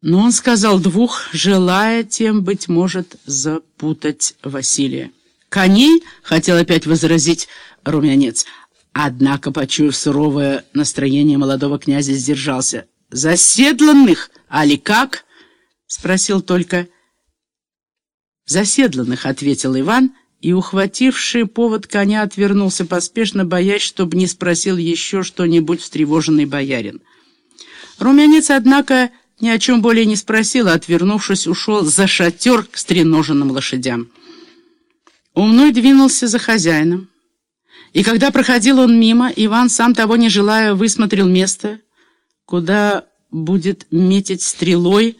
Но он сказал двух, желая тем, быть может, запутать Василия. «Коней?» — хотел опять возразить румянец. Однако, почуяв суровое настроение молодого князя, сдержался. «Заседланных? Али как?» — спросил только. «Заседланных», — ответил Иван, и, ухвативший повод коня, отвернулся поспешно, боясь, чтобы не спросил еще что-нибудь встревоженный боярин. Румянец, однако, ни о чем более не спросил, а, отвернувшись, ушел за шатер к стреноженным лошадям. Умной двинулся за хозяином. И когда проходил он мимо, Иван, сам того не желая, высмотрел место, куда будет метить стрелой,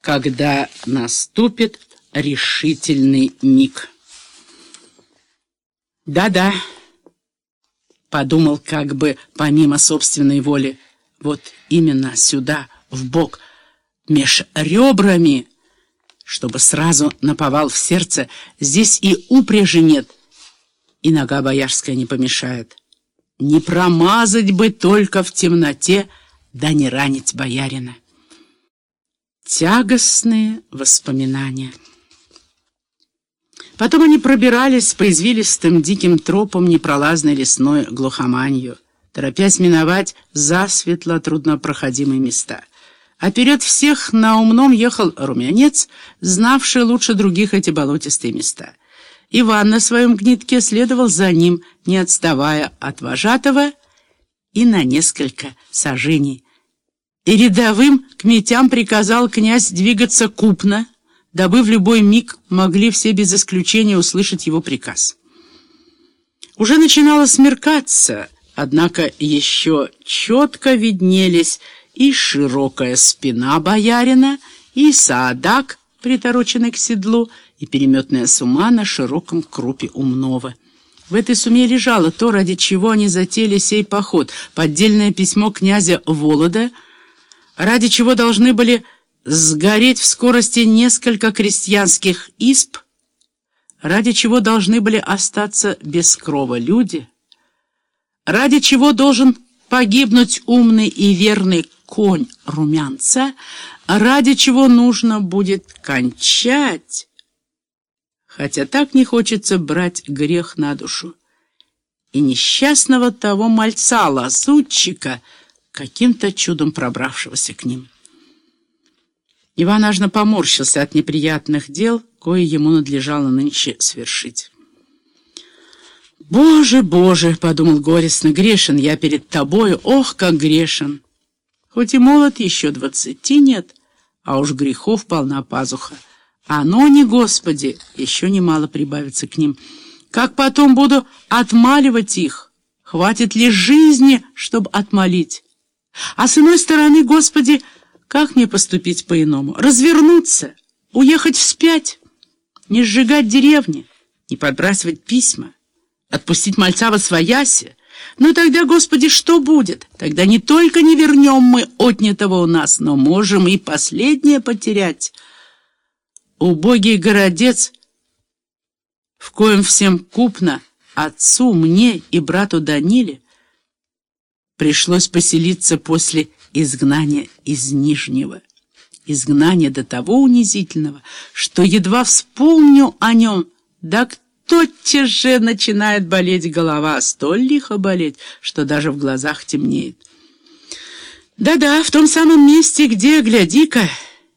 когда наступит решительный миг. «Да-да», — подумал как бы помимо собственной воли, «вот именно сюда, в бок, меж ребрами, чтобы сразу наповал в сердце, здесь и упряжи нет, и нога боярская не помешает. Не промазать бы только в темноте, да не ранить боярина. Тягостные воспоминания. Потом они пробирались по извилистым диким тропам непролазной лесной глухоманью, торопясь миновать засветло труднопроходимые места. А вперед всех на умном ехал румянец, знавший лучше других эти болотистые места. Иван на своем гнитке следовал за ним, не отставая от вожатого и на несколько сажений. И рядовым к метям приказал князь двигаться купно, дабы в любой миг могли все без исключения услышать его приказ. Уже начинало смеркаться, однако еще четко виднелись и широкая спина боярина, и саадак, притороченный к седлу, и переметная сума на широком крупе умного. В этой суме лежало то, ради чего они затеяли сей поход, поддельное письмо князя Волода, ради чего должны были сгореть в скорости несколько крестьянских исп, ради чего должны были остаться без крова люди, ради чего должен погибнуть умный и верный конь румянца, ради чего нужно будет кончать, хотя так не хочется брать грех на душу. И несчастного того мальца-лазутчика, каким-то чудом пробравшегося к ним. Иван аж поморщился от неприятных дел, кое ему надлежало нынче свершить. «Боже, Боже!» — подумал горестно, — «грешен я перед тобою, ох, как грешен!» Хоть и молод еще двадцати нет, а уж грехов полна пазуха. А но не, Господи, еще немало прибавится к ним. Как потом буду отмаливать их? Хватит ли жизни, чтобы отмолить? А с иной стороны, Господи, как мне поступить по-иному? Развернуться, уехать вспять, не сжигать деревни, не подбрасывать письма, отпустить мальца во свояси, ну тогда, Господи, что будет? Тогда не только не вернем мы отнятого у нас, но можем и последнее потерять. Убогий городец, в коем всем купно, отцу, мне и брату Даниле, пришлось поселиться после изгнания из Нижнего. Изгнание до того унизительного, что едва вспомню о нем, да кто тотчас же начинает болеть голова, столь лихо болеть, что даже в глазах темнеет. Да-да, в том самом месте, где, гляди-ка,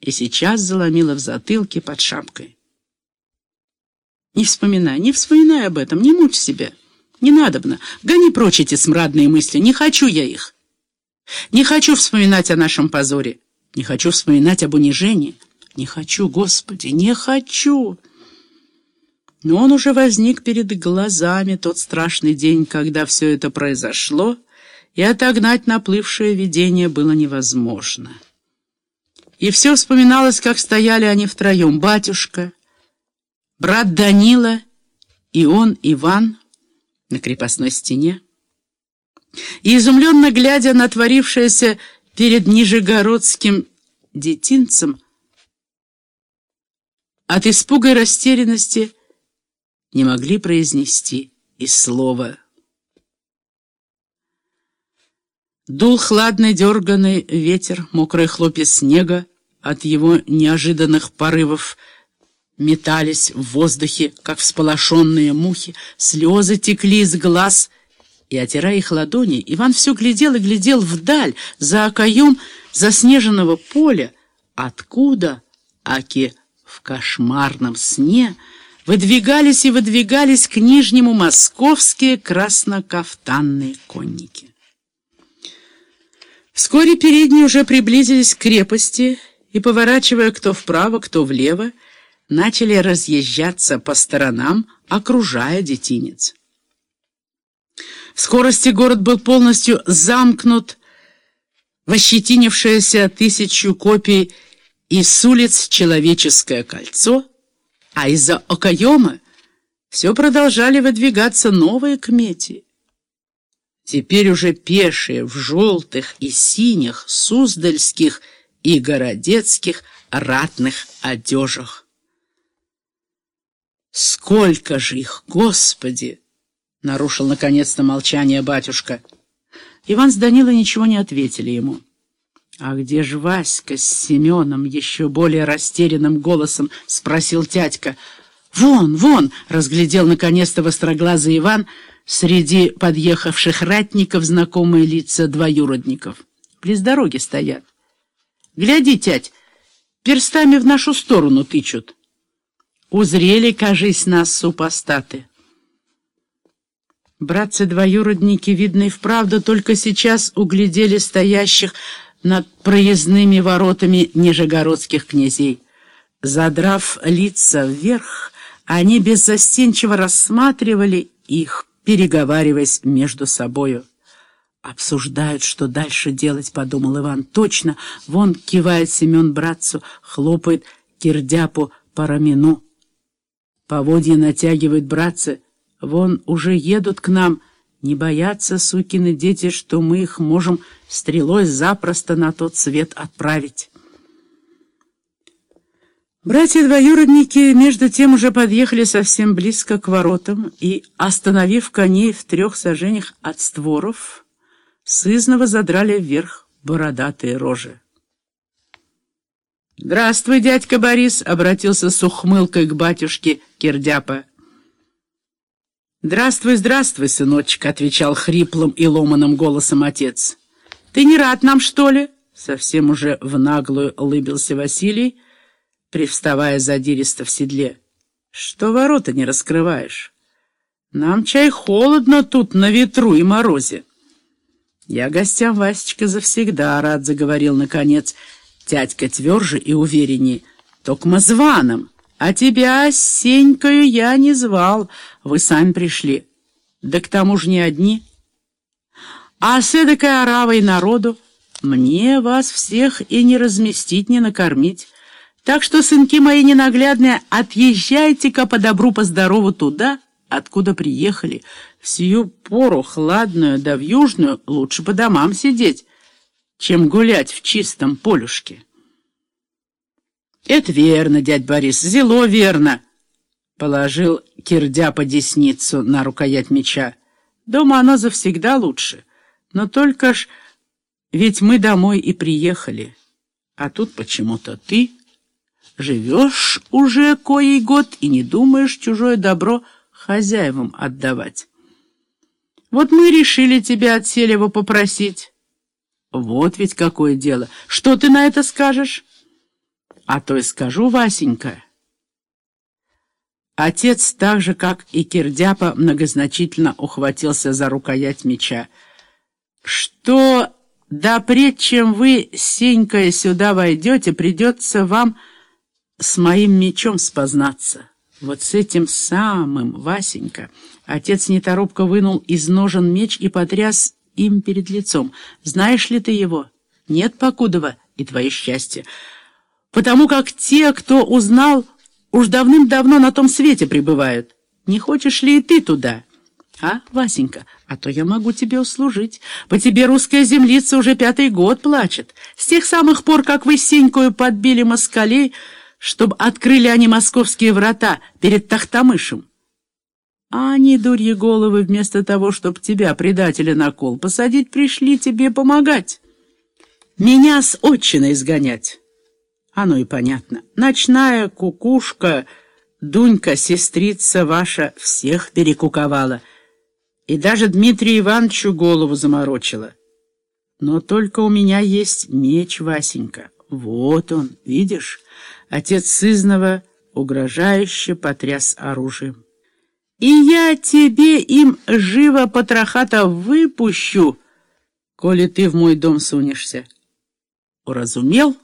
и сейчас заломила в затылке под шапкой. Не вспоминай, не вспоминай об этом, не мучь себя. Не надобно, гони прочь эти смрадные мысли, не хочу я их. Не хочу вспоминать о нашем позоре, не хочу вспоминать об унижении. Не хочу, Господи, не хочу. Но он уже возник перед глазами тот страшный день, когда все это произошло, и отогнать наплывшее видение было невозможно. И все вспоминалось, как стояли они втроем, батюшка, брат Данила и он, Иван, на крепостной стене. И изумленно глядя на творившееся перед Нижегородским детинцем, от испуга и растерянности не могли произнести и слова. Дул хладный дерганный ветер, мокрые хлопья снега от его неожиданных порывов метались в воздухе, как всполошенные мухи, слезы текли из глаз, и, отирая их ладони, Иван все глядел и глядел вдаль, за окоем заснеженного поля, откуда, аки в кошмарном сне, выдвигались и выдвигались к Нижнему московские краснокафтанные конники. Вскоре передние уже приблизились к крепости и, поворачивая кто вправо, кто влево, начали разъезжаться по сторонам, окружая детинец. В скорости город был полностью замкнут в ощетинившееся тысячу копий и с улиц Человеческое кольцо, а из-за окоема все продолжали выдвигаться новые кмети. Теперь уже пешие в желтых и синих суздальских и городецких ратных одежах. «Сколько же их, Господи!» — нарушил наконец-то молчание батюшка. Иван с Данилой ничего не ответили ему. «А где же Васька с Семеном?» — еще более растерянным голосом спросил тятька. «Вон, вон!» — разглядел наконец-то востроглазый Иван среди подъехавших ратников знакомые лица двоюродников. Близ дороги стоят. «Гляди, тять, перстами в нашу сторону тычут. Узрели, кажись, нас супостаты». Братцы-двоюродники, видно и вправду, только сейчас углядели стоящих над проездными воротами нижегородских князей. Задрав лица вверх, они беззастенчиво рассматривали их, переговариваясь между собою. «Обсуждают, что дальше делать», — подумал Иван. «Точно! Вон кивает Семен братцу, хлопает кирдяпу по рамену. Поводья натягивают братцы. Вон уже едут к нам». Не боятся, сукины дети, что мы их можем стрелой запросто на тот свет отправить. Братья-двоюродники между тем уже подъехали совсем близко к воротам и, остановив коней в трех сажениях от створов, сызново задрали вверх бородатые рожи. «Здравствуй, дядька Борис!» — обратился с ухмылкой к батюшке Кирдяпа. «Здравствуй, здравствуй, сыночек», — отвечал хриплым и ломаным голосом отец. «Ты не рад нам, что ли?» Совсем уже в наглую улыбился Василий, привставая задиристо в седле. «Что ворота не раскрываешь? Нам чай холодно тут на ветру и морозе». «Я гостям, Васечка, завсегда рад», — заговорил, наконец, тятька тверже и увереннее. «Токма званым». А тебя, Сенькою, я не звал. Вы сами пришли. Да к тому же не одни. А с эдакой оравой народу мне вас всех и не разместить, не накормить. Так что, сынки мои ненаглядные, отъезжайте-ка по добру, по здорову туда, откуда приехали. В сию пору хладную да в южную лучше по домам сидеть, чем гулять в чистом полюшке». «Это верно, дядь Борис, зело верно!» Положил кирдя по десницу на рукоять меча. «Дома оно завсегда лучше. Но только ж... Ведь мы домой и приехали. А тут почему-то ты живешь уже коей год и не думаешь чужое добро хозяевам отдавать. Вот мы решили тебя от Селева попросить. Вот ведь какое дело. Что ты на это скажешь?» А то и скажу, Васенька. Отец, так же, как и Кирдяпа, многозначительно ухватился за рукоять меча. Что, да пред чем вы, Сенька, сюда войдете, придется вам с моим мечом спознаться. Вот с этим самым, Васенька. Отец неторопко вынул из ножен меч и потряс им перед лицом. Знаешь ли ты его? Нет, Покудова, и твое счастье потому как те, кто узнал, уж давным-давно на том свете пребывают. Не хочешь ли и ты туда? А, Васенька, а то я могу тебе услужить. По тебе русская землица уже пятый год плачет. С тех самых пор, как вы Сенькою подбили москалей, чтобы открыли они московские врата перед Тахтамышем. А они, дурьи головы, вместо того, чтобы тебя, предателя, на кол посадить, пришли тебе помогать. Меня с отчина изгонять. Оно и понятно. Ночная кукушка, Дунька, сестрица ваша, всех перекуковала. И даже Дмитрию Ивановичу голову заморочила. Но только у меня есть меч, Васенька. Вот он, видишь? Отец сызнова угрожающе потряс оружием. И я тебе им живо потрохата выпущу, коли ты в мой дом сунешься. Уразумел?